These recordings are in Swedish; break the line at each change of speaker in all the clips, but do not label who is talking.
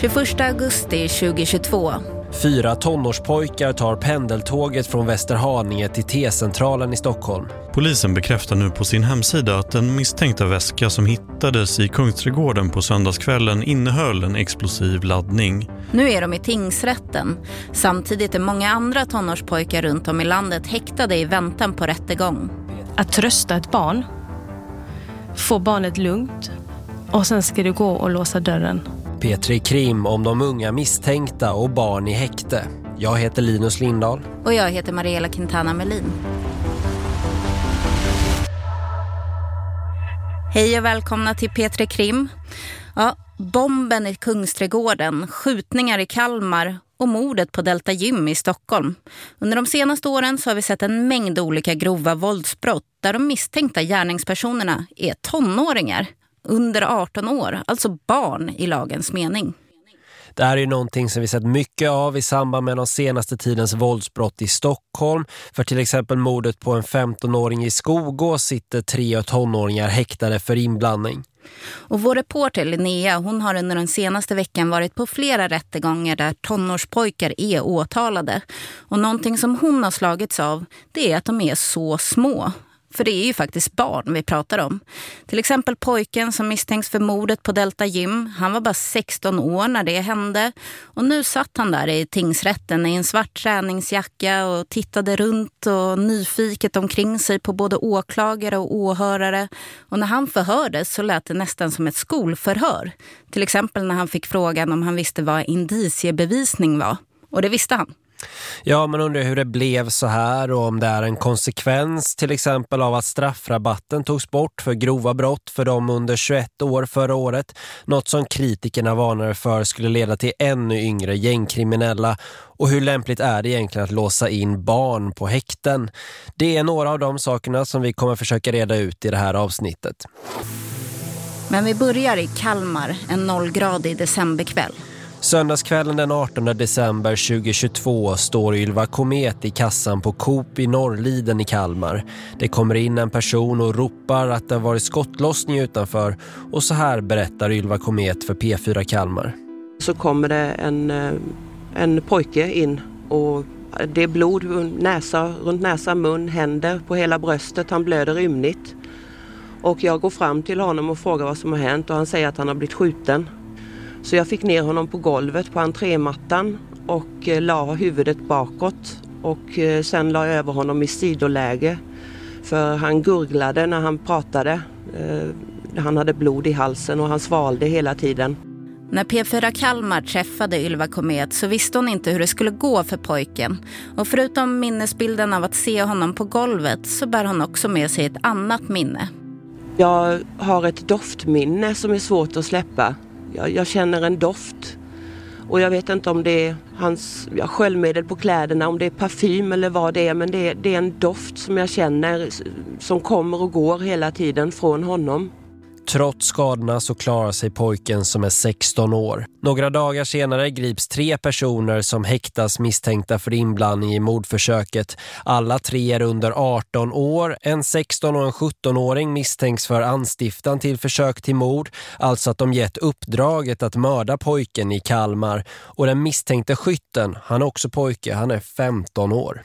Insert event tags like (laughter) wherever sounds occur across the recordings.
21 augusti 2022.
Fyra tonårspojkar tar pendeltåget från Västerhaninge till T-centralen i Stockholm.
Polisen bekräftar nu på sin hemsida att den misstänkta väska som hittades i Kungsträdgården på söndagskvällen innehöll en explosiv laddning.
Nu är de i tingsrätten. Samtidigt är många andra tonårspojkar runt om i landet häktade i väntan på rättegång.
Att trösta ett barn, få barnet lugnt och sen ska du gå och låsa dörren.
Petri Krim om de unga misstänkta och barn i häkte. Jag heter Linus Lindahl.
Och jag heter Mariella Quintana Melin. Hej och välkomna till Petri Krim. Ja, bomben i Kungsträdgården, skjutningar i Kalmar och mordet på Delta Gym i Stockholm. Under de senaste åren så har vi sett en mängd olika grova våldsbrott där de misstänkta gärningspersonerna är tonåringar under 18 år, alltså barn i lagens mening.
Det här är ju någonting som vi sett mycket av i samband med de senaste tidens våldsbrott i Stockholm. För till exempel mordet på en 15-åring i Skogås sitter tre tonåringar häktade för inblandning.
Och vår reporter Linnea hon har under den senaste veckan varit på flera rättegångar där tonårspojkar är åtalade. Och någonting som hon har slagits av det är att de är så små. För det är ju faktiskt barn vi pratar om. Till exempel pojken som misstänks för mordet på Delta Gym. Han var bara 16 år när det hände. Och nu satt han där i tingsrätten i en svart träningsjacka och tittade runt och nyfiket omkring sig på både åklagare och åhörare. Och när han förhördes så lät det nästan som ett skolförhör. Till exempel när han fick frågan om han visste vad indiciebevisning var. Och det visste han.
Ja, man undrar hur det blev så här och om det är en konsekvens till exempel av att straffrabatten togs bort för grova brott för dem under 21 år förra året. Något som kritikerna varnade för skulle leda till ännu yngre gängkriminella. Och hur lämpligt är det egentligen att låsa in barn på häkten? Det är några av de sakerna som vi kommer försöka reda ut i det här avsnittet.
Men vi börjar i Kalmar en nollgradig decemberkväll.
Söndagskvällen den 18 december 2022 står Ylva Komet i kassan på Coop i Norrliden i Kalmar. Det kommer in en person och ropar att det har varit skottlossning utanför och så här berättar Ylva Komet för P4 Kalmar.
Så kommer det en, eh, en pojke in och det är blod näsa, runt näsa, mun, händer på hela bröstet. Han blöder ymnigt. Och jag går fram till honom och frågar vad som har hänt och han säger att han har blivit skjuten. Så jag fick ner honom på golvet på entrémattan och eh, la huvudet bakåt och eh, sen la jag över honom i sidoläge. För han gurglade när han pratade. Eh, han hade blod i halsen och han svalde hela tiden.
När P4 Kalmar träffade Ylva Komet så visste hon inte hur det skulle gå för pojken. Och förutom minnesbilden av att se honom på golvet så bär hon också med sig ett annat minne.
Jag har ett doftminne som är svårt att släppa. Jag, jag, känner en doft. Och jag vet inte om det är hans ja, sköljmedel på kläderna, om det är parfym eller vad det är. Men det, det är en doft som jag känner som kommer och går hela tiden från honom.
Trots skadorna så klarar sig pojken som är 16 år. Några dagar senare grips tre personer som häktas misstänkta för inblandning i mordförsöket. Alla tre är under 18 år. En 16 och en 17-åring misstänks för anstiftan till försök till mord. Alltså att de gett uppdraget att mörda pojken i Kalmar. Och den misstänkte skytten, han är också pojke, han är 15 år.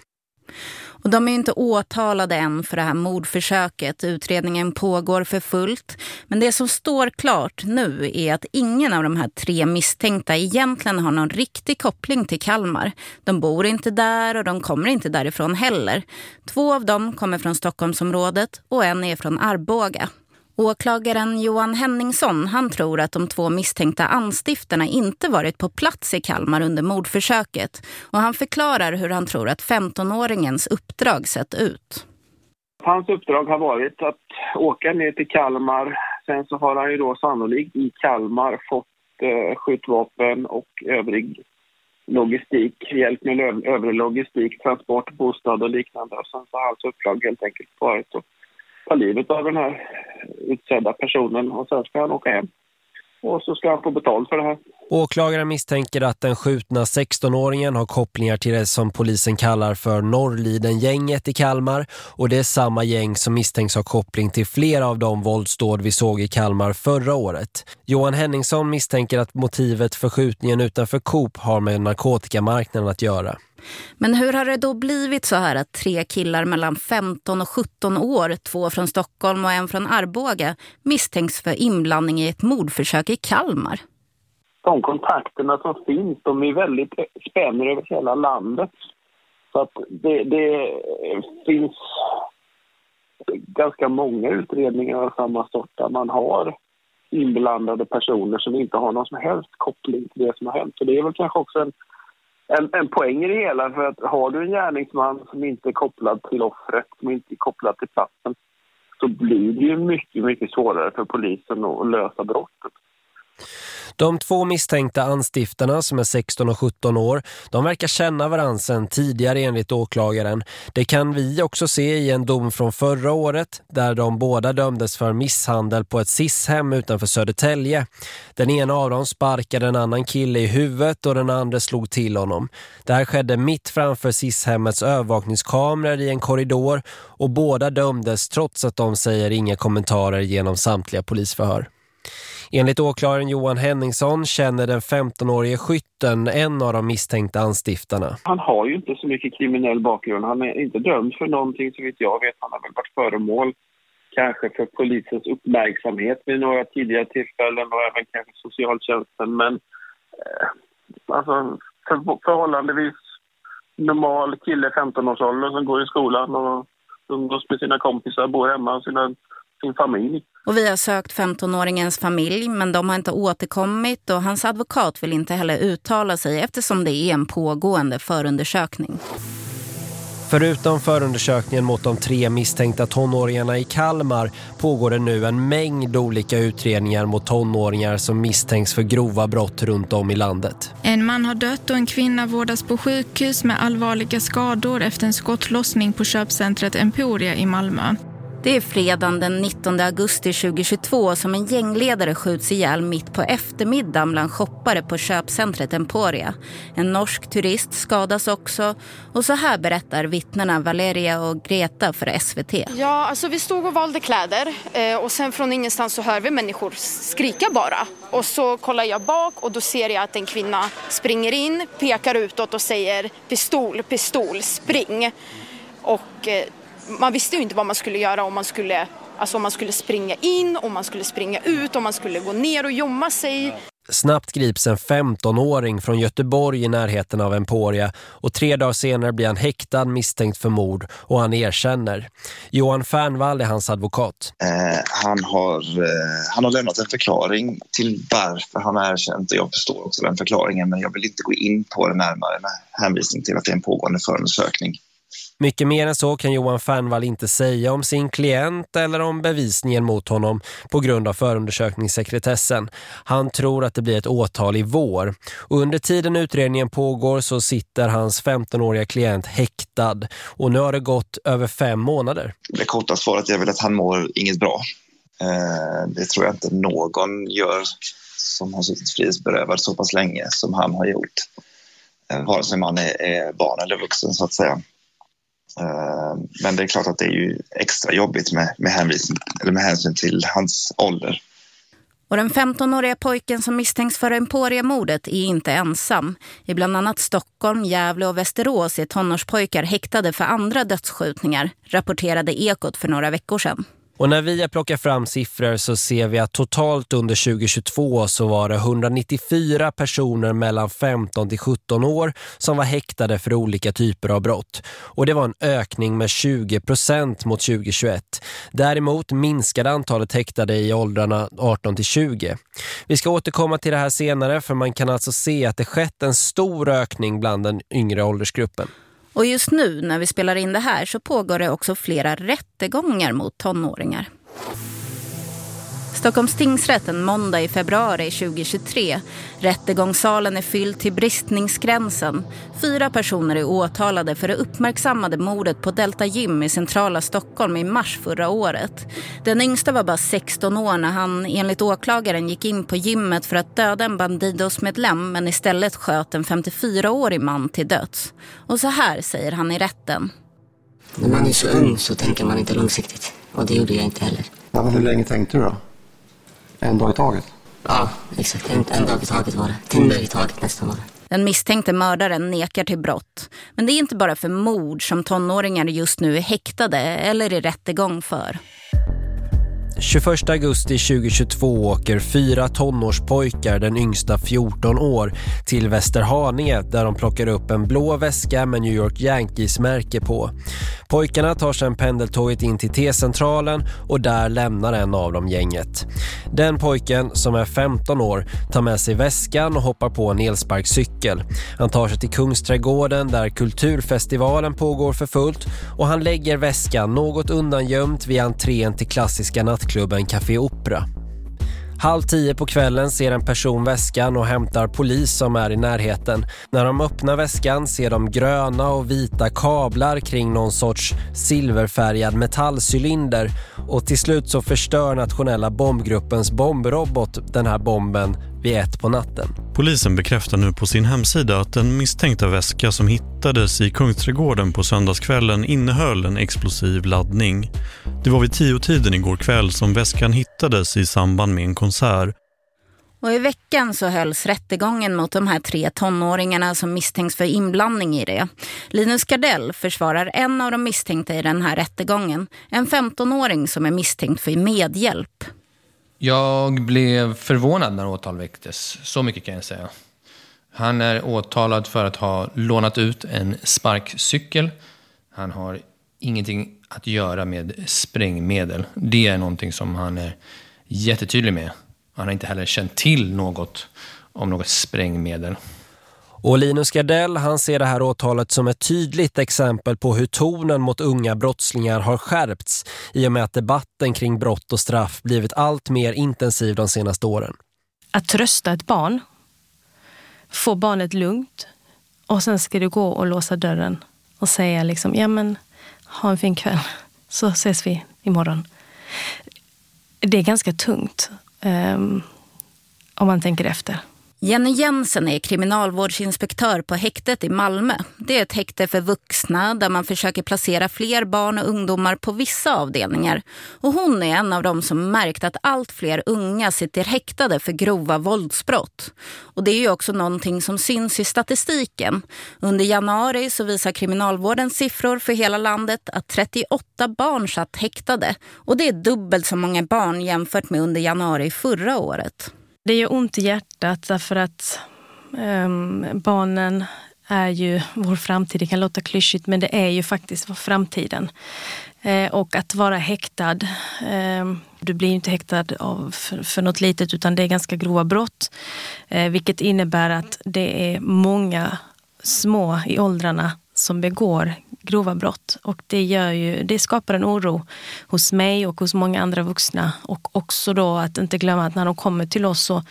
Och de är inte åtalade än för det här mordförsöket. Utredningen pågår för fullt. Men det som står klart nu är att ingen av de här tre misstänkta egentligen har någon riktig koppling till Kalmar. De bor inte där och de kommer inte därifrån heller. Två av dem kommer från Stockholmsområdet och en är från Arboga. Åklagaren Johan Henningsson han tror att de två misstänkta anstiftarna inte varit på plats i Kalmar under mordförsöket. Och han förklarar hur han tror att 15-åringens uppdrag sett ut.
Hans uppdrag har varit att åka ner till Kalmar. Sen så har han ju då sannolikt i Kalmar fått eh, skjutvapen och övrig logistik, hjälp med övrig logistik, transport, bostad och liknande. Sen så har hans uppdrag helt enkelt varit att ta livet av den här utsedda personen och sen ska han åka hem. Och så ska han få betalt för det här.
Åklagaren misstänker att den skjutna 16-åringen har kopplingar till det som polisen kallar för Norrliden-gänget i Kalmar och det är samma gäng som misstänks ha koppling till flera av de våldsdåd vi såg i Kalmar förra året. Johan Henningsson misstänker att motivet för skjutningen utanför Coop har med narkotikamarknaden att göra.
Men hur har det då blivit så här att tre killar mellan 15 och 17 år, två från Stockholm och en från Arboga, misstänks för inblandning i ett mordförsök i Kalmar?
De kontakterna som finns, de är väldigt spänner över hela landet. Så att det, det finns ganska många utredningar av samma sort där man har inblandade personer som inte har någon som helst koppling till det som har hänt. Så det är väl kanske också en, en, en poäng i det hela. För att har du en gärningsman som inte är kopplad till offret, som inte är kopplad till platsen, så blir det ju mycket, mycket svårare för polisen att lösa brottet.
De två misstänkta anstiftarna som är 16 och 17 år, de verkar känna varandra sedan tidigare enligt åklagaren. Det kan vi också se i en dom från förra året där de båda dömdes för misshandel på ett sishem utanför Södertälje. Den ena av dem sparkade en annan kille i huvudet och den andra slog till honom. Det här skedde mitt framför sishemmets övervakningskameror i en korridor och båda dömdes trots att de säger inga kommentarer genom samtliga polisförhör. Enligt åklagaren Johan Henningsson känner den 15-årige skytten en av de misstänkta anstiftarna.
Han har ju inte så mycket kriminell bakgrund. Han är inte dömd för någonting så vitt jag vet. Han har väl varit föremål kanske för polisens uppmärksamhet vid några tidigare tillfällen och även kanske socialtjänsten. Men eh, alltså för, förhållandevis normal kille 15-årsåldern som går i skolan och umgås med sina kompisar, bor hemma och sina sin familj.
Och vi har sökt 15-åringens familj men de har inte återkommit och hans advokat vill inte heller uttala sig eftersom det är en pågående förundersökning.
Förutom förundersökningen mot de tre misstänkta tonåringarna i Kalmar pågår det nu en mängd olika utredningar mot tonåringar som misstänks för grova brott runt om i landet.
En man har dött och en kvinna vårdas på sjukhus med allvarliga skador efter en skottlossning på köpcentret Emporia i Malmö.
Det är fredagen den 19 augusti 2022 som en gängledare skjuts ihjäl mitt på eftermiddagen bland shoppare på köpcentret Emporia. En norsk turist skadas också och så här berättar vittnena Valeria och Greta för SVT.
Ja, alltså vi stod och valde kläder eh, och sen från ingenstans så hör vi människor skrika bara. Och så kollar jag bak och då ser jag att en kvinna springer in, pekar utåt och säger pistol, pistol, spring. Och eh, man visste ju inte vad man skulle göra om man skulle, alltså om man skulle springa in, om man skulle springa ut, om man skulle gå ner och gömma sig.
Snabbt grips en 15-åring från Göteborg i närheten av Emporia och tre dagar senare blir han häktad misstänkt för mord och han erkänner. Johan Fernvall är hans advokat.
Eh, han, har, eh, han har lämnat en förklaring till varför han har erkänt och jag förstår också den förklaringen men jag vill inte gå in på det närmare med hänvisning till att det är en pågående förundersökning.
Mycket mer än så kan Johan Fernvall inte säga om sin klient eller om bevisningen mot honom på grund av förundersökningssekretessen. Han tror att det blir ett åtal i vår. Och under tiden utredningen pågår så sitter hans 15-åriga klient häktad. Och nu har det gått över fem månader.
Det korta svaret är väl att han mår inget bra. Eh, det tror jag inte någon gör som har suttit frihetsberövad så pass länge som han har gjort. Eh, vare sig man är barn eller vuxen så att säga. Eh, men det är klart att det är ju extra jobbigt med, med, hänvisning, eller med hänsyn till hans ålder.
Och den 15-åriga pojken som misstänks för Emporia-mordet är inte ensam. I bland annat Stockholm, Gävle och Västerås är tonårspojkar häktade för andra dödsskjutningar, rapporterade Ekot för några veckor sedan.
Och när vi har plockat fram siffror så ser vi att totalt under 2022 så var det 194 personer mellan 15 till 17 år som var häktade för olika typer av brott. Och det var en ökning med 20 procent mot 2021. Däremot minskade antalet häktade i åldrarna 18 till 20. Vi ska återkomma till det här senare för man kan alltså se att det skett en stor ökning bland den yngre åldersgruppen.
Och just nu när vi spelar in det här så pågår det också flera rättegångar mot tonåringar. Stockholms tingsrätt en måndag i februari 2023. Rättegångssalen är fylld till bristningsgränsen. Fyra personer är åtalade för det uppmärksammade mordet på Delta Gym i centrala Stockholm i mars förra året. Den yngsta var bara 16 år när han enligt åklagaren gick in på gymmet för att döda en Bandidos-medlem men istället sköt en 54-årig man till döds. Och så här säger han i rätten.
När man är så ung så tänker man inte långsiktigt. Och det gjorde jag inte heller.
Ja, men hur länge tänkte du då? En dag i taget?
Ja, exakt. En, en dag i taget var det. Timmar i taget nästan var det.
Den misstänkte mördaren nekar till brott. Men det är inte bara för mord som tonåringar just nu är häktade eller i rättegång för.
21 augusti 2022 åker fyra tonårspojkar, den yngsta 14 år, till Västerhaninge där de plockar upp en blå väska med New York Yankees-märke på. Pojkarna tar sedan pendeltåget in till T-centralen och där lämnar en av dem gänget. Den pojken, som är 15 år, tar med sig väskan och hoppar på en elsparkcykel. Han tar sig till Kungsträdgården där kulturfestivalen pågår för fullt och han lägger väskan något undangömt vid entrén till klassiska nattklubben Café Opera. Halv tio på kvällen ser en person väskan och hämtar polis som är i närheten. När de öppnar väskan ser de gröna och vita kablar kring någon sorts silverfärgad metallcylinder och till slut så förstör nationella bombgruppens bombrobot den här bomben vid ett på natten.
Polisen bekräftar nu på sin hemsida att den misstänkta väska som hittades i Kungsträdgården på söndagskvällen innehöll en explosiv laddning. Det var vid tio tiden igår kväll som väskan hittades i samband med en konsert.
Och i veckan så hölls rättegången mot de här tre tonåringarna som misstänks för inblandning i det. Linus Gardell försvarar en av de misstänkta i den här rättegången. En 15-åring som är misstänkt för medhjälp.
Jag blev förvånad när åtal väcktes. Så mycket kan jag säga. Han är åtalad för att ha lånat ut en sparkcykel. Han har ingenting att göra med sprängmedel. Det är någonting som han är jättetydlig med. Han har inte heller känt till något om något sprängmedel.
Och Linus Gardell han ser det här åtalet som ett tydligt exempel på hur tonen mot unga brottslingar har skärpts i och med att debatten kring brott och straff blivit allt mer intensiv de senaste åren.
Att trösta ett barn, få barnet lugnt och sen ska du gå och låsa dörren och säga liksom, ja men ha en fin kväll (laughs) så ses vi imorgon. Det är ganska tungt um, om man tänker efter.
Jenny Jensen är kriminalvårdsinspektör på häktet i Malmö. Det är ett häkte för vuxna där man försöker placera fler barn och ungdomar på vissa avdelningar. Och hon är en av dem som märkt att allt fler unga sitter häktade för grova våldsbrott. Och det är ju också någonting som syns i statistiken. Under januari så visar kriminalvårdens siffror för hela landet att 38 barn satt häktade. Och det är dubbelt så många barn jämfört med under januari förra året.
Det gör ont i hjärtat därför att um, barnen är ju vår framtid. Det kan låta klyschigt men det är ju faktiskt framtiden. Eh, och att vara häktad, eh, du blir inte häktad av, för, för något litet utan det är ganska grova brott. Eh, vilket innebär att det är många små i åldrarna som begår grova brott. Och det, gör ju, det skapar en oro hos mig och hos många andra vuxna. Och också då att inte glömma att när de kommer till oss så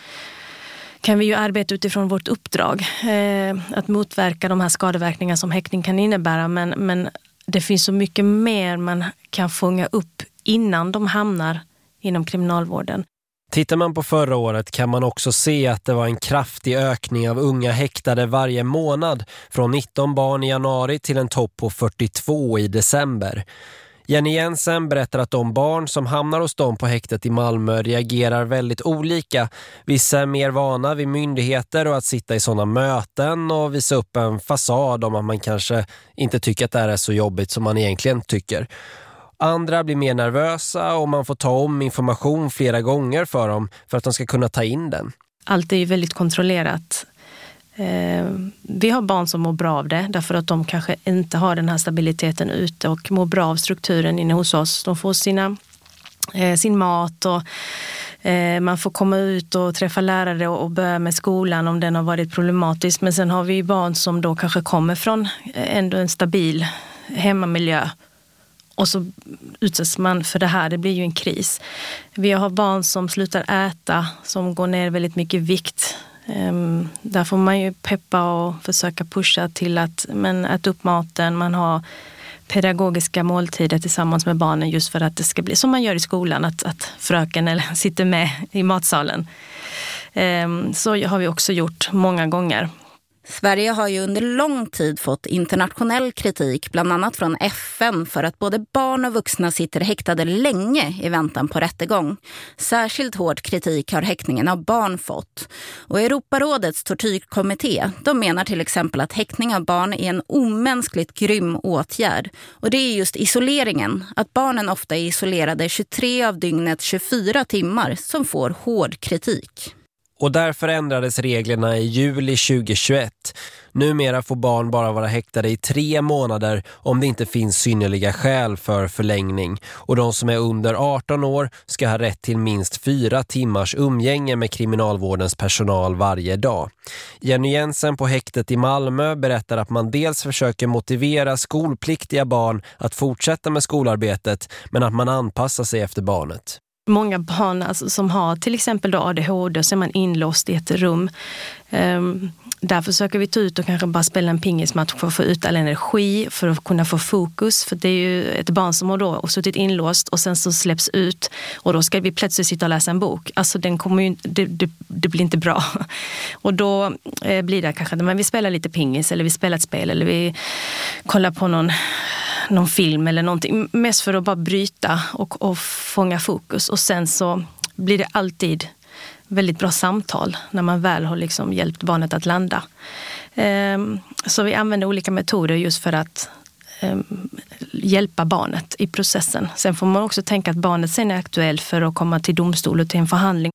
kan vi ju arbeta utifrån vårt uppdrag. Eh, att motverka de här skadeverkningar som häktning kan innebära. Men, men det finns så mycket mer man kan fånga upp innan de hamnar inom kriminalvården.
Tittar man på förra året kan man också se att det var en kraftig ökning av unga häktade varje månad från 19 barn i januari till en topp på 42 i december. Jenny Jensen berättar att de barn som hamnar hos dem på häktet i Malmö reagerar väldigt olika. Vissa är mer vana vid myndigheter och att sitta i sådana möten och visa upp en fasad om att man kanske inte tycker att det här är så jobbigt som man egentligen tycker. Andra blir mer nervösa och man får ta om information flera gånger för dem för att de ska kunna ta in den.
Allt är ju väldigt kontrollerat. Eh, vi har barn som mår bra av det därför att de kanske inte har den här stabiliteten ute och mår bra av strukturen inne hos oss. De får sina, eh, sin mat och eh, man får komma ut och träffa lärare och börja med skolan om den har varit problematisk. Men sen har vi barn som då kanske kommer från eh, ändå en stabil hemmamiljö och så utsätts man för det här. Det blir ju en kris. Vi har barn som slutar äta, som går ner väldigt mycket i vikt. Um, där får man ju peppa och försöka pusha till att men, äta upp maten. Man har pedagogiska måltider tillsammans med barnen just för att det ska bli som man gör i skolan, att, att fröken eller, (laughs) sitter med i matsalen. Um, så har vi också gjort många gånger.
Sverige har ju under lång tid fått internationell kritik, bland annat från FN, för att både barn och vuxna sitter häktade länge i väntan på rättegång. Särskilt hård kritik har häktningen av barn fått. Och Europarådets tortyrkommitté, de menar till exempel att häktning av barn är en omänskligt grym åtgärd. Och det är just isoleringen, att barnen ofta är isolerade 23 av dygnets 24 timmar, som får hård kritik.
Och därför ändrades reglerna i juli 2021. Numera får barn bara vara häktade i tre månader om det inte finns synnerliga skäl för förlängning. Och de som är under 18 år ska ha rätt till minst fyra timmars umgänge med kriminalvårdens personal varje dag. Jenny Jensen på häktet i Malmö berättar att man dels försöker motivera skolpliktiga barn att fortsätta med skolarbetet men att man anpassar sig efter barnet.
Många barn alltså, som har till exempel då ADHD så är man inlåst i ett rum. Um, där försöker vi ta ut och kanske bara spela en pingismatch för att få ut all energi, för att kunna få fokus. För det är ju ett barn som har då suttit inlåst och sen så släpps ut och då ska vi plötsligt sitta och läsa en bok. Alltså den kommer ju, det, det, det blir inte bra. (laughs) Och då eh, blir det kanske att vi spelar lite pingis eller vi spelar ett spel eller vi kollar på någon någon film eller någonting. Mest för att bara bryta och, och fånga fokus. Och sen så blir det alltid väldigt bra samtal när man väl har liksom hjälpt barnet att landa. Ehm, så vi använder olika metoder just för att ehm, hjälpa barnet i processen. Sen får man också tänka att barnet sen är aktuellt för att komma till domstol och till en förhandling.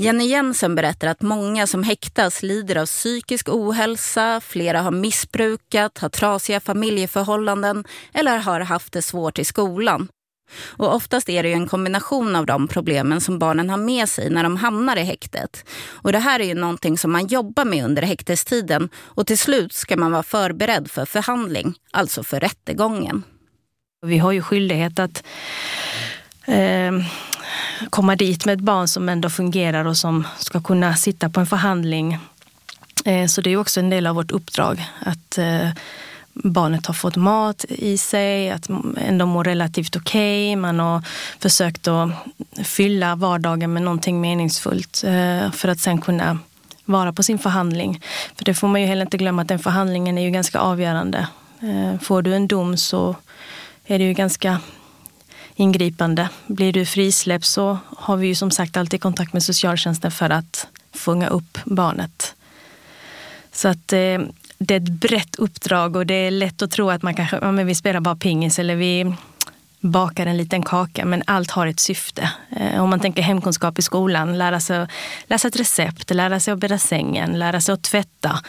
Jenny Jensen berättar att många som häktas lider av psykisk ohälsa, flera har missbrukat, har trasiga familjeförhållanden eller har haft det svårt i skolan. Och oftast är det ju en kombination av de problemen som barnen har med sig när de hamnar i häktet. Och det här är ju någonting som man jobbar med under häktestiden och till slut ska man vara förberedd för förhandling, alltså för rättegången.
Vi har ju skyldighet att eh, komma dit med ett barn som ändå fungerar och som ska kunna sitta på en förhandling. Eh, så det är också en del av vårt uppdrag att eh, barnet har fått mat i sig, att ändå mår relativt okej. Okay. Man har försökt att fylla vardagen med någonting meningsfullt eh, för att sen kunna vara på sin förhandling. För det får man ju heller inte glömma att den förhandlingen är ju ganska avgörande. Får du en dom så är det ju ganska ingripande. Blir du frisläppt så har vi ju som sagt alltid kontakt med socialtjänsten för att fånga upp barnet. Så att eh, det är ett brett uppdrag och det är lätt att tro att man kanske, ja, men vi spelar bara pingis eller vi bakar en liten kaka, men allt har ett syfte. Eh, om man tänker hemkunskap i skolan, lära sig att läsa ett recept, lära sig att bädda sängen, lära sig att tvätta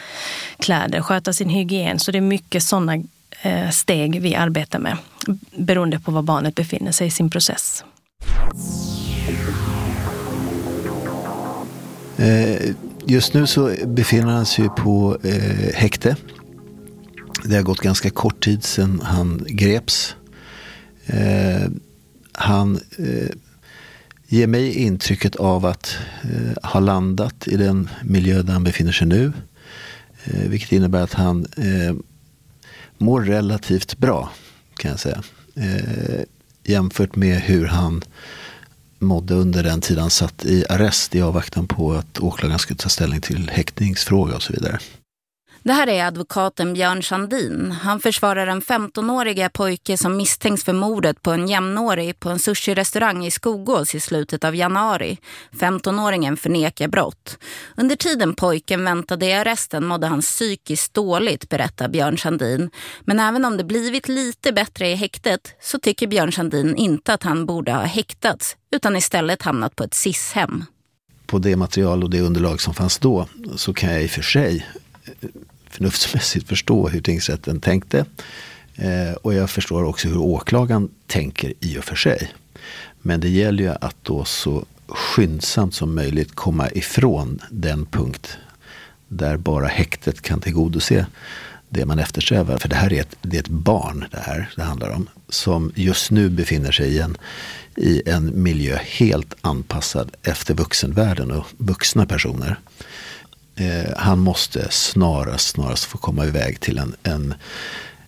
kläder, sköta sin hygien. Så det är mycket sådana Eh, steg vi arbetar med beroende på var barnet befinner sig i sin process.
Eh, just nu så befinner han sig på eh, häkte. Det har gått ganska kort tid sedan han greps. Eh, han eh, ger mig intrycket av att ha landat i den miljö där han befinner sig nu. Vilket innebär att han mår relativt bra kan jag säga. Eh, jämfört med hur han mådde under den tid han satt i arrest i avvaktan på att åklagaren skulle ta ställning till häktningsfråga och så vidare.
Det här är advokaten Björn Sandin. Han försvarar en 15-åriga pojke som misstänks för mordet på en jämnårig på en sushi-restaurang i Skogås i slutet av januari. 15-åringen förnekar brott. Under tiden pojken väntade i arresten mådde han psykiskt dåligt, berättar Björn Sandin. Men även om det blivit lite bättre i häktet så tycker Björn Sandin inte att han borde ha häktats utan istället hamnat på ett SIS-hem.
På det material och det underlag som fanns då så kan jag i och för sig förnuftsmässigt förstå hur tingsrätten tänkte. Eh, och jag förstår också hur åklagaren tänker i och för sig. Men det gäller ju att då så skyndsamt som möjligt komma ifrån den punkt där bara häktet kan tillgodose det man eftersträvar. För det här är ett, det är ett barn det här det handlar om. Som just nu befinner sig i en, i en miljö helt anpassad efter vuxenvärlden och vuxna personer. Eh, han måste snarast, snarast få komma iväg till en, en,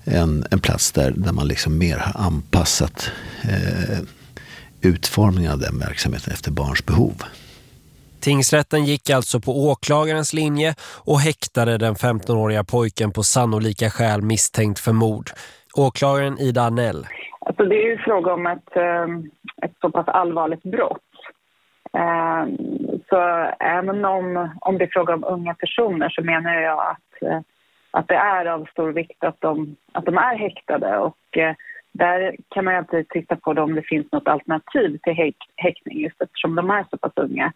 en, en plats där, där man liksom mer har anpassat eh, utformningen av den verksamheten efter barns behov.
Tingsrätten gick alltså på åklagarens linje och häktade den 15-åriga pojken på sannolika skäl misstänkt för mord. Åklagaren Ida Arnell.
Alltså det är ju fråga om ett, ehm, ett så pass allvarligt brott. Ehm, så även om, om det är fråga om unga personer så menar jag att, eh, att det är av stor vikt att de, att de är häktade. Och eh, där kan man ju alltid titta på om det finns något alternativ till häktning just eftersom de är så pass unga.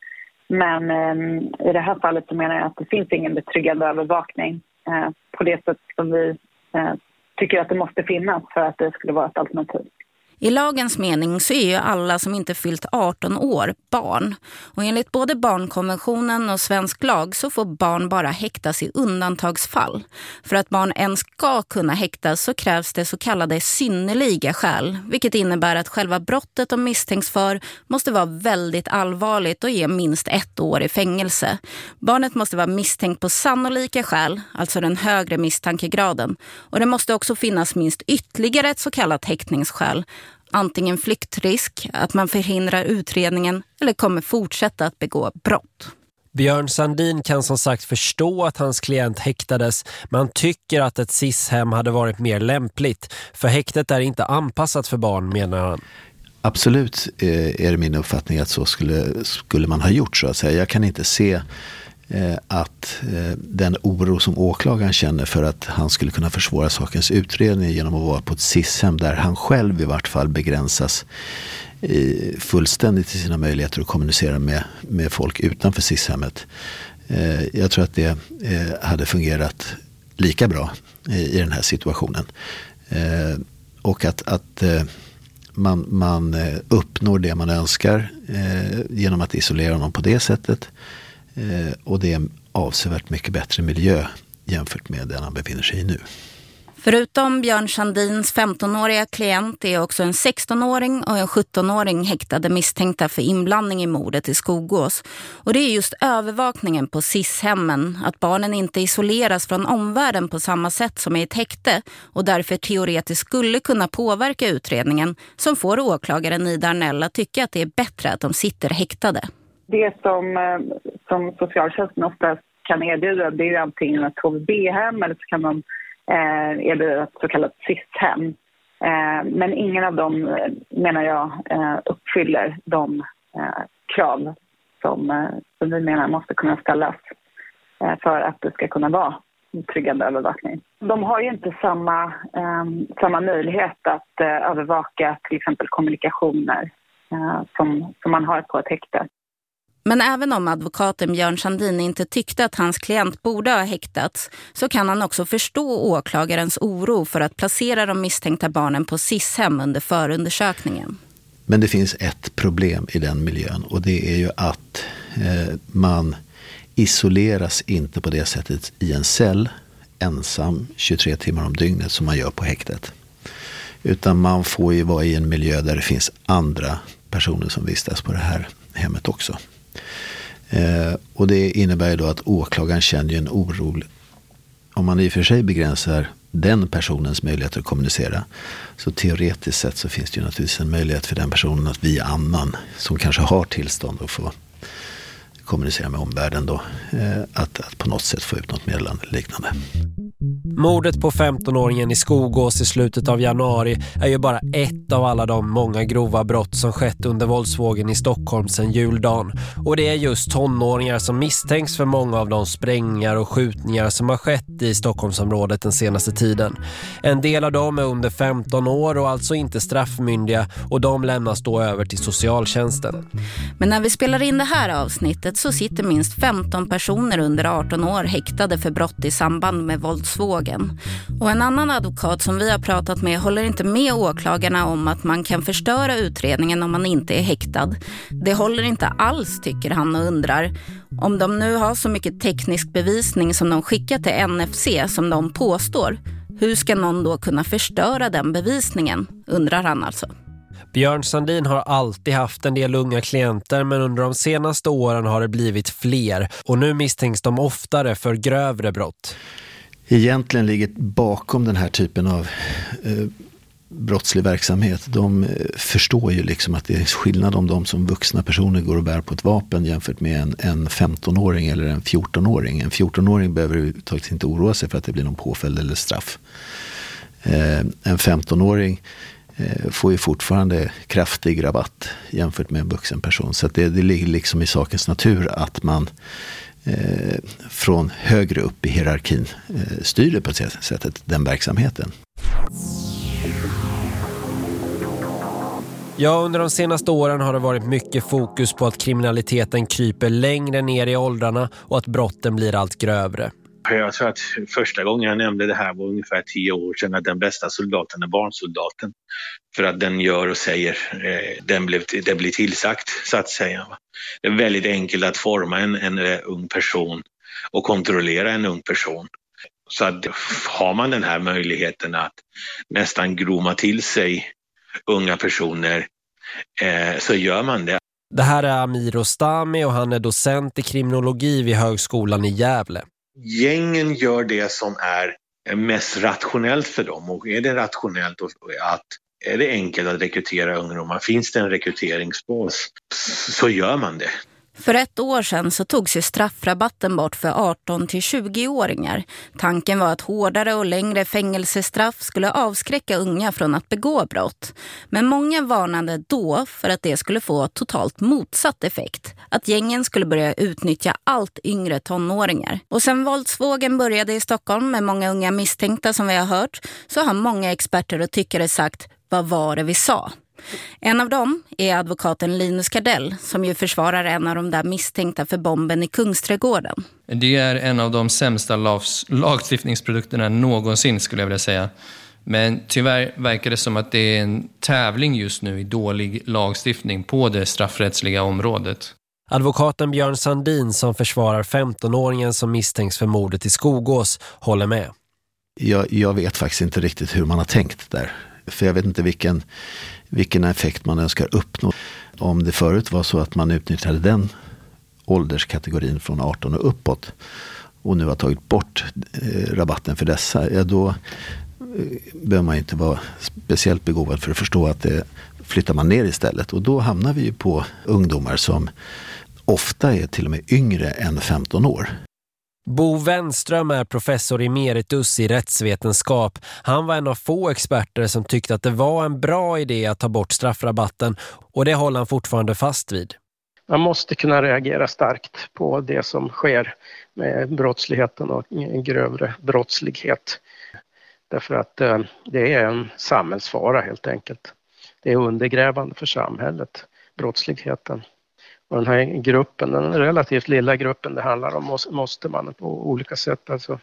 Men ehm, i det här fallet så menar jag att det finns ingen betryggande övervakning eh, på det sätt som vi tycker att det måste finnas för att det skulle vara ett alternativ.
I lagens mening så är ju alla som inte fyllt 18 år barn. Och enligt både barnkonventionen och svensk lag så får barn bara häktas i undantagsfall. För att barn ens ska kunna häktas så krävs det så kallade synnerliga skäl. Vilket innebär att själva brottet de misstänks för måste vara väldigt allvarligt och ge minst ett år i fängelse. Barnet måste vara misstänkt på sannolika skäl, alltså den högre misstankegraden. Och det måste också finnas minst ytterligare ett så kallat häktningsskäl antingen flyktrisk, att man förhindrar utredningen eller kommer fortsätta att begå brott.
Björn Sandin kan som sagt förstå att hans klient häktades men tycker att ett SIS-hem hade varit mer lämpligt. För häktet är inte anpassat för barn menar han.
Absolut eh, är det min uppfattning att så skulle, skulle man ha gjort så att säga. Jag kan inte se Eh, att eh, den oro som åklagaren känner för att han skulle kunna försvåra sakens utredning genom att vara på ett SIS-hem där han själv i vart fall begränsas eh, fullständigt i sina möjligheter att kommunicera med, med folk utanför SIS-hemmet. Jag tror att det hade fungerat lika bra i den här situationen. Och att, att man, man uppnår det man önskar genom att isolera honom på det sättet och det är en avsevärt mycket bättre miljö jämfört med den han befinner sig i nu.
Förutom Björn Sandins 15-åriga klient är också en 16-åring och en 17-åring häktade misstänkta för inblandning i mordet i Skogås. Och det är just övervakningen på SIS-hemmen, att barnen inte isoleras från omvärlden på samma sätt som i ett häkte och därför teoretiskt skulle kunna påverka utredningen som får åklagaren Ida Arnell att tycka att det är bättre att de sitter häktade.
Det som, eh, som socialtjänsten oftast kan erbjuda det är antingen ett HVB-hem eller så kan de eh, erbjuda ett så kallat SIS-hem. Eh, men ingen av dem, eh, menar jag, eh, uppfyller de eh, krav som, eh, som vi menar måste kunna ställas eh, för att det ska kunna vara tryggande övervakning. De har ju inte samma, ehm, samma möjlighet att eh, övervaka till exempel kommunikationer som, som man har på ett häkte.
Men även om advokaten Björn Sandin inte tyckte att hans klient borde ha häktats så kan han också förstå åklagarens oro för att placera de misstänkta barnen på SIS-hem under förundersökningen.
Men det finns ett problem i den miljön och det är ju att eh, man isoleras inte på det sättet i en cell ensam 23 timmar om dygnet som man gör på häktet. Utan man får ju vara i en miljö där det finns andra personer som vistas på det här hemmet också. Eh, och det innebär ju då att åklagaren känner en oro. Om man i och för sig begränsar den personens möjligheter att kommunicera. Så teoretiskt sett så finns det ju naturligtvis en möjlighet för den personen att via annan som kanske har tillstånd att få kommunicera med omvärlden då. Eh, att, att på något sätt få ut något meddelande liknande.
Mordet på 15-åringen i Skogås i slutet av januari är ju bara ett av alla de många grova brott som skett under våldsvågen i Stockholm sedan juldagen. Och det är just tonåringar som misstänks för många av de sprängningar och skjutningar som har skett i Stockholmsområdet den senaste tiden. En del av dem är under 15 år och alltså inte straffmyndiga och de lämnas då över till socialtjänsten.
Men när vi spelar in det här avsnittet nuläget så sitter minst 15 personer under 18 år häktade för brott i samband med våldsvågen. Och en annan advokat som vi har pratat med håller inte med åklagarna om att man kan förstöra utredningen om man inte är häktad. Det håller inte alls tycker han och undrar. Om de nu har så mycket teknisk bevisning som de skickar till NFC som de påstår, hur ska någon då kunna förstöra den bevisningen, undrar han alltså.
Björn Sandin har alltid haft en del unga klienter men under de senaste åren har det blivit fler och nu misstänks de oftare för grövre brott.
Egentligen ligger bakom den här typen av eh, brottslig verksamhet, de eh, förstår ju liksom att det är skillnad om de som vuxna personer går och bär på ett vapen jämfört med en, en 15-åring eller en 14-åring. En 14-åring behöver överhuvudtaget inte oroa sig för att det blir någon påföljd eller straff. Eh, en 15-åring Eh, får ju fortfarande kraftig rabatt jämfört med en vuxen person. Så det, det ligger liksom i sakens natur att man eh, från högre upp i hierarkin eh, styr på det sättet den verksamheten.
Ja, under de senaste åren har det varit mycket fokus på att kriminaliteten kryper längre ner i åldrarna och att brotten blir allt grövre.
Jag tror att första gången jag nämnde det här var ungefär tio år sedan att den bästa soldaten är barnsoldaten. För att den gör och säger, eh, den blev, det blir tillsagt så att säga. Det är väldigt enkelt att forma en, en eh, ung person och kontrollera en ung person. Så att har man den här möjligheten att nästan groma till sig unga personer eh, så gör man det.
Det här är Amir Ostami och han är docent i kriminologi vid Högskolan i Gävle.
Gängen gör det som är mest rationellt för dem. Och är det rationellt att är det enkelt att rekrytera ungdomar, finns det en rekryteringsbas? Så gör man det.
För ett år sedan så togs ju straffrabatten bort för 18 till 20-åringar. Tanken var att hårdare och längre fängelsestraff skulle avskräcka unga från att begå brott. Men många varnade då för att det skulle få totalt motsatt effekt. Att gängen skulle börja utnyttja allt yngre tonåringar. Och sen våldsvågen började i Stockholm med många unga misstänkta som vi har hört så har många experter och tyckare sagt vad var det vi sa? En av dem är advokaten Linus Kardell som ju försvarar en av de där misstänkta för bomben i Kungsträdgården.
Det är en av de sämsta lagstiftningsprodukterna någonsin skulle jag vilja säga. Men tyvärr verkar det som att det är en tävling just nu i dålig lagstiftning på det straffrättsliga området.
Advokaten Björn Sandin som försvarar 15-åringen som misstänks för mordet i Skogås håller med.
Jag, jag vet faktiskt inte riktigt hur man har tänkt där. För jag vet inte vilken vilken effekt man önskar uppnå. Om det förut var så att man utnyttjade den ålderskategorin från 18 och uppåt och nu har tagit bort eh, rabatten för dessa, ja då eh, behöver man inte vara speciellt begåvad för att förstå att det flyttar man ner istället. Och då hamnar vi ju på ungdomar som ofta är till och med yngre än 15 år.
Bo Wenström är professor emeritus i rättsvetenskap. Han var en av få experter som tyckte att det var en bra idé att ta bort straffrabatten och det håller han fortfarande fast vid.
Man måste kunna reagera starkt på det som sker med brottsligheten och grövre brottslighet. Därför att eh, det är en samhällsfara helt enkelt. Det är undergrävande för samhället, brottsligheten. Och den här gruppen, den relativt lilla gruppen det handlar om, måste man på olika sätt alltså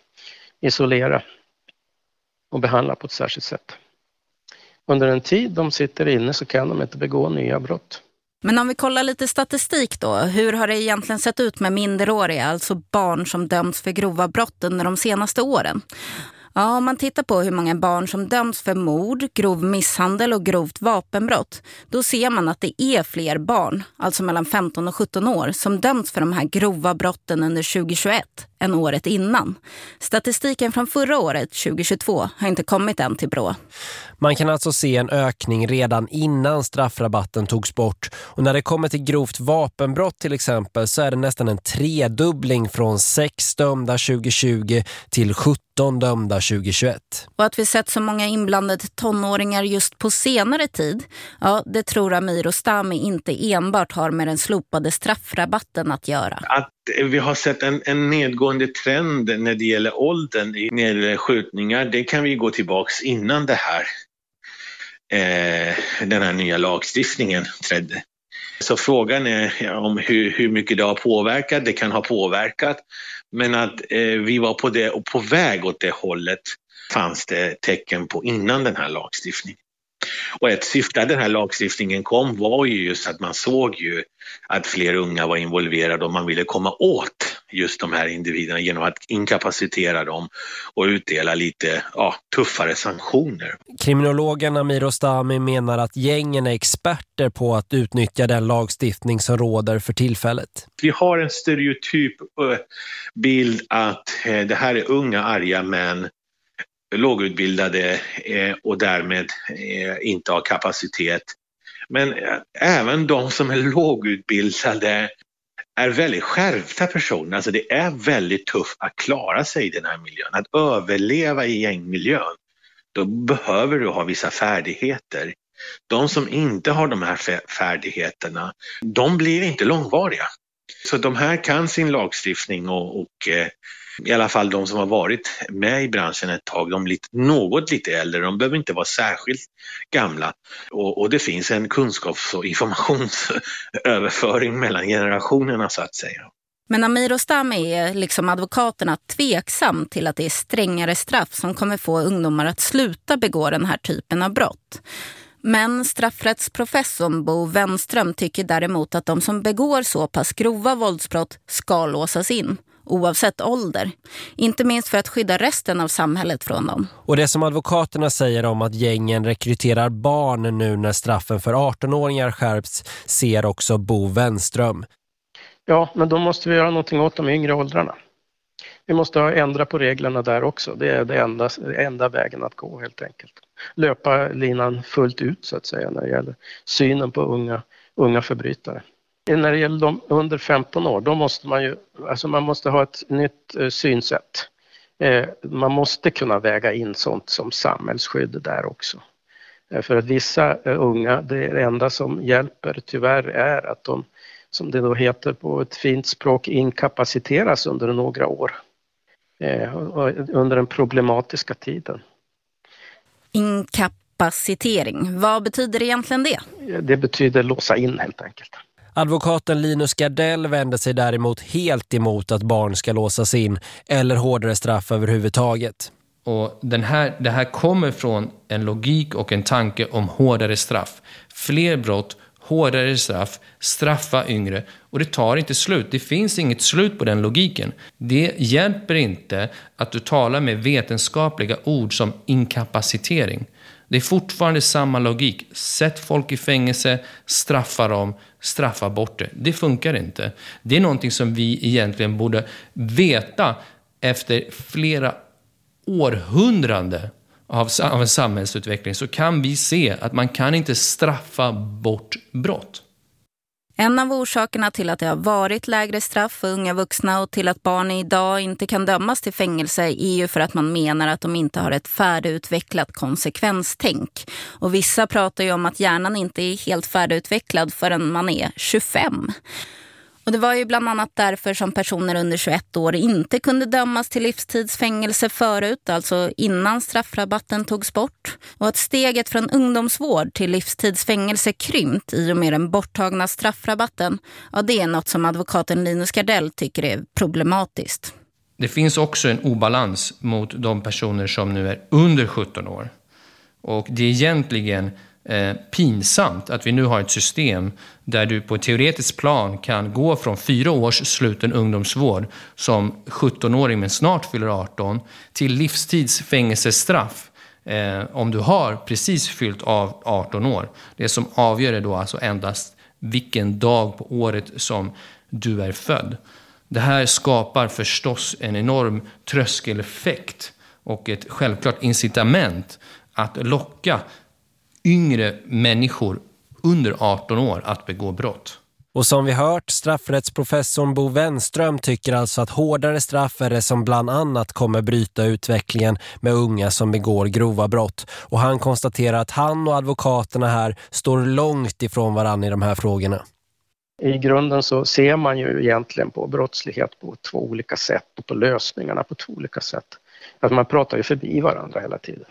isolera och behandla på ett särskilt sätt. Under en tid de sitter inne så kan de inte begå nya brott.
Men om vi kollar lite statistik då, hur har det egentligen sett ut med minderåriga, alltså barn som dömts för grova brott under de senaste åren? Ja, om man tittar på hur många barn som döms för mord, grov misshandel och grovt vapenbrott, då ser man att det är fler barn, alltså mellan 15 och 17 år, som döms för de här grova brotten under 2021 än året innan. Statistiken från förra året, 2022, har inte kommit än till Brå.
Man kan alltså se en ökning redan innan straffrabatten togs bort. Och när det kommer till grovt vapenbrott till exempel så är det nästan en tredubbling från 6 dömda 2020 till 17 dömda 2021.
Och att vi sett så många inblandade tonåringar just på senare tid, ja det tror Amir och Stami inte enbart har med den slopade straffrabatten att göra.
Att vi har sett en, en nedgående trend när det gäller åldern när det gäller skjutningar, det kan vi gå tillbaks innan det här, eh, den här nya lagstiftningen trädde Så frågan är om hur, hur mycket det har påverkat. Det kan ha påverkat. Men att eh, vi var på, det, och på väg åt det hållet fanns det tecken på innan den här lagstiftningen. Och ett syfte att den här lagstiftningen kom var ju just att man såg ju att fler unga var involverade och man ville komma åt just de här individerna genom att inkapacitera dem och utdela lite ja, tuffare sanktioner.
Kriminologen Amir Ostami menar att gängen är experter på att utnyttja den lagstiftning som råder för tillfället.
Vi har en stereotyp bild att eh, det här är unga arga män lågutbildade eh, och därmed eh, inte har kapacitet. Men eh, även de som är lågutbildade är väldigt skärpta personer. Alltså det är väldigt tufft att klara sig i den här miljön. Att överleva i gängmiljön, då behöver du ha vissa färdigheter. De som inte har de här färdigheterna, de blir inte långvariga. Så de här kan sin lagstiftning och, och eh, i alla fall de som har varit med i branschen ett tag, de lite, något lite äldre, de behöver inte vara särskilt gamla. Och, och det finns en kunskaps och informationsöverföring mellan generationerna så att säga.
Men Amir Ostami är liksom advokaterna tveksam till att det är strängare straff som kommer få ungdomar att sluta begå den här typen av brott. Men straffrättsprofessorn Bo Wenström tycker däremot att de som begår så pass grova våldsbrott ska låsas in oavsett ålder. Inte minst för att skydda resten av samhället från dem.
Och det som advokaterna säger om att gängen rekryterar barn nu när straffen för 18-åringar skärps ser också Bo Wenström.
Ja, men då måste vi göra någonting åt de yngre åldrarna. Vi måste ändra på reglerna där också. Det är det enda, enda vägen att gå helt enkelt. Löpa linan fullt ut så att säga när det gäller synen på unga, unga förbrytare. När det gäller de under 15 år, då måste man ju, alltså man måste ha ett nytt eh, synsätt. Eh, man måste kunna väga in sånt som samhällsskydd där också. Eh, för att vissa unga, det enda som hjälper tyvärr är att de, som det då heter på ett fint språk, inkapaciteras under några år. Under den problematiska tiden.
Inkapacitering, vad betyder egentligen det?
Det betyder låsa in helt enkelt.
Advokaten Linus Gardell vänder sig däremot helt emot att barn ska låsas in eller hårdare straff överhuvudtaget.
Och den här, det här kommer från en logik och en tanke om hårdare straff. Fler brott, hårdare straff, straffa yngre. Och det tar inte slut. Det finns inget slut på den logiken. Det hjälper inte att du talar med vetenskapliga ord som inkapacitering. Det är fortfarande samma logik. Sätt folk i fängelse, straffa dem, straffa bort det. Det funkar inte. Det är någonting som vi egentligen borde veta efter flera århundraden av, en samhällsutveckling så kan vi se att man kan inte straffa bort brott.
En av orsakerna till att det har varit lägre straff för unga vuxna och till att barn idag inte kan dömas till fängelse är ju för att man menar att de inte har ett färdigutvecklat konsekvenstänk. Och vissa pratar ju om att hjärnan inte är helt färdigutvecklad förrän man är 25. Och det var ju bland annat därför som personer under 21 år inte kunde dömas till livstidsfängelse förut, alltså innan straffrabatten togs bort. Och att steget från ungdomsvård till livstidsfängelse krympt i och med den borttagna straffrabatten, ja det är något som advokaten Linus Gardell tycker är problematiskt.
Det finns också en obalans mot de personer som nu är under 17 år. Och det är egentligen eh, pinsamt att vi nu har ett system där du på ett teoretiskt plan kan gå från fyra års sluten ungdomsvård som 17-åring men snart fyller 18 till livstids fängelsestraff eh, om du har precis fyllt av 18 år. Det som avgör är då alltså endast vilken dag på året som du är född. Det här skapar förstås en enorm tröskeleffekt och ett självklart incitament att locka yngre människor under 18 år att begå brott.
Och som vi hört, straffrättsprofessorn Bo Wenström tycker alltså att hårdare straff är det som bland annat kommer bryta utvecklingen med unga som begår grova brott. Och han konstaterar att han och advokaterna här står långt ifrån varann i de här frågorna.
I grunden så ser man ju egentligen på brottslighet på två olika sätt och på lösningarna på två olika sätt. Att man pratar ju förbi varandra hela tiden.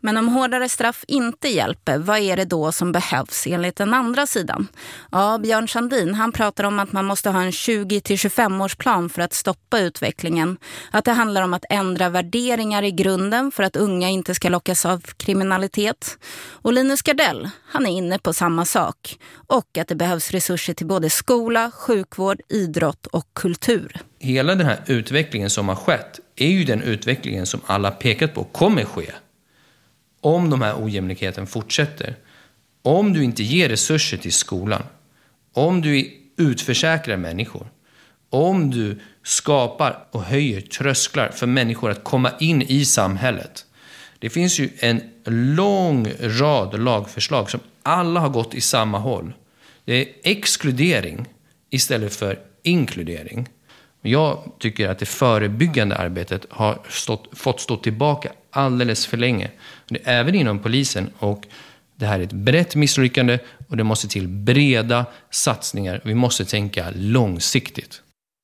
Men om hårdare straff inte hjälper, vad är det då som behövs enligt den andra sidan? Ja, Björn Sandin han pratar om att man måste ha en 20-25 årsplan för att stoppa utvecklingen. Att det handlar om att ändra värderingar i grunden för att unga inte ska lockas av kriminalitet. Och Linus Gardell, han är inne på samma sak. Och att det behövs resurser till både skola, sjukvård, idrott och kultur.
Hela den här utvecklingen som har skett är ju den utvecklingen som alla pekat på kommer ske om de här ojämlikheten fortsätter, om du inte ger resurser till skolan, om du utförsäkrar människor, om du skapar och höjer trösklar för människor att komma in i samhället. Det finns ju en lång rad lagförslag som alla har gått i samma håll. Det är exkludering istället för inkludering. Jag tycker att det förebyggande arbetet har stått, fått stå tillbaka alldeles för länge. Det är även inom polisen. Och det här är ett brett misslyckande och det måste till breda satsningar. Vi måste tänka långsiktigt.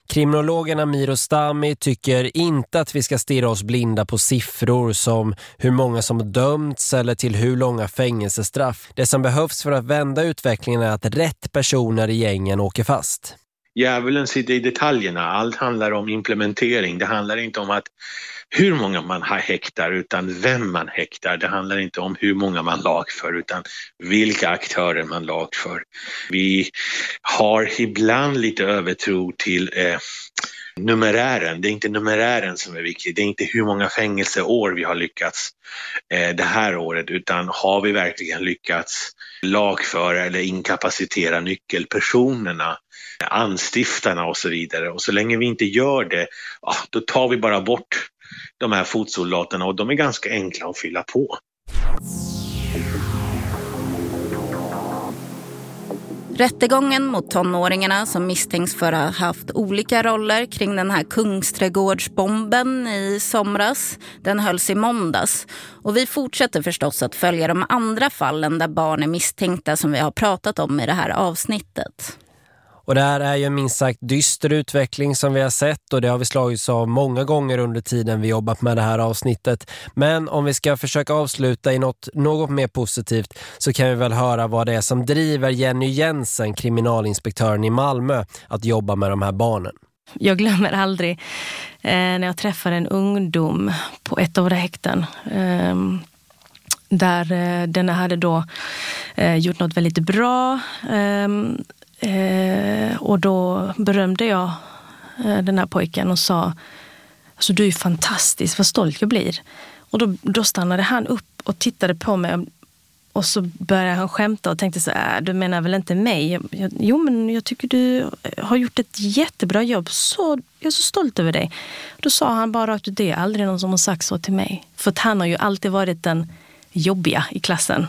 Kriminologen Amir Ostami tycker inte att vi ska stirra oss blinda på siffror som hur många som dömts eller till hur långa fängelsestraff. Det som behövs för att vända utvecklingen är att rätt personer i gängen åker fast.
Djävulen sitter i detaljerna. Allt handlar om implementering. Det handlar inte om att hur många man häktar utan vem man häktar. Det handlar inte om hur många man lagför utan vilka aktörer man lagför. Vi har ibland lite övertro till eh, numerären. Det är inte numerären som är viktig. Det är inte hur många fängelseår vi har lyckats eh, det här året utan har vi verkligen lyckats lagföra eller inkapacitera nyckelpersonerna, anstiftarna och så vidare. Och så länge vi inte gör det, ja, då tar vi bara bort de här fotsoldaterna och de är ganska enkla att fylla på.
Rättegången mot tonåringarna som misstänks för att ha haft olika roller kring den här Kungsträdgårdsbomben i somras, den hölls i måndags. Och vi fortsätter förstås att följa de andra fallen där barn är misstänkta som vi har pratat om i det här avsnittet.
Och det här är ju en minst sagt dyster utveckling som vi har sett och det har vi slagits av många gånger under tiden vi jobbat med det här avsnittet. Men om vi ska försöka avsluta i något, något mer positivt så kan vi väl höra vad det är som driver Jenny Jensen, kriminalinspektören i Malmö, att jobba med de här barnen.
Jag glömmer aldrig eh, när jag träffade en ungdom på ett av våra häkten. Eh, där eh, denna hade då eh, gjort något väldigt bra ehm, Eh, och då berömde jag eh, den här pojken och sa alltså, du är fantastisk, vad stolt jag blir. Och då, då stannade han upp och tittade på mig och så började han skämta och tänkte så här, äh, du menar väl inte mig? Jag, jag, jo, men jag tycker du eh, har gjort ett jättebra jobb. Så, jag är så stolt över dig. Då sa han bara att det är aldrig någon som har sagt så till mig. För att han har ju alltid varit den jobbiga i klassen.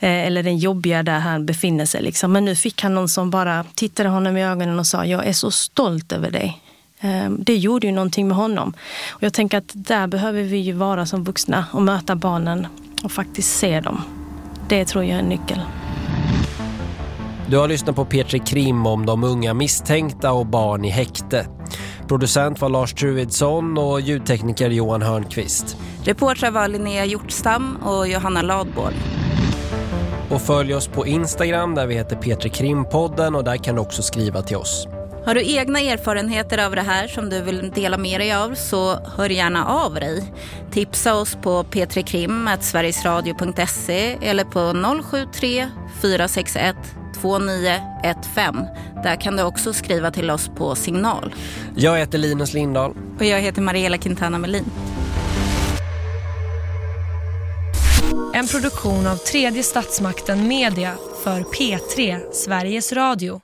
Eh, eller den jobbiga där han befinner sig. Liksom. Men nu fick han någon som bara tittade honom i ögonen och sa jag är så stolt över dig. Eh, det gjorde ju någonting med honom. Och jag tänker att där behöver vi ju vara som vuxna och möta barnen och faktiskt se dem. Det tror jag är en nyckel.
Du har lyssnat på Petri Krim om de unga misstänkta och barn i häkte. Producent var Lars Truidsson och ljudtekniker Johan Hörnqvist.
Reportrar var Linnea Hjortstam och Johanna Ladborg.
Och följ oss på Instagram där vi heter Petri Krimpodden och där kan du också skriva till oss.
Har du egna erfarenheter av det här som du vill dela med dig av så hör gärna av dig. Tipsa oss på petrikrim.sverigesradio.se eller på 073 461 2915. Där kan du också skriva till oss på signal.
Jag heter Linus Lindahl.
Och jag heter Mariella Quintana Melin.
En produktion av tredje statsmakten Media för P3 Sveriges Radio.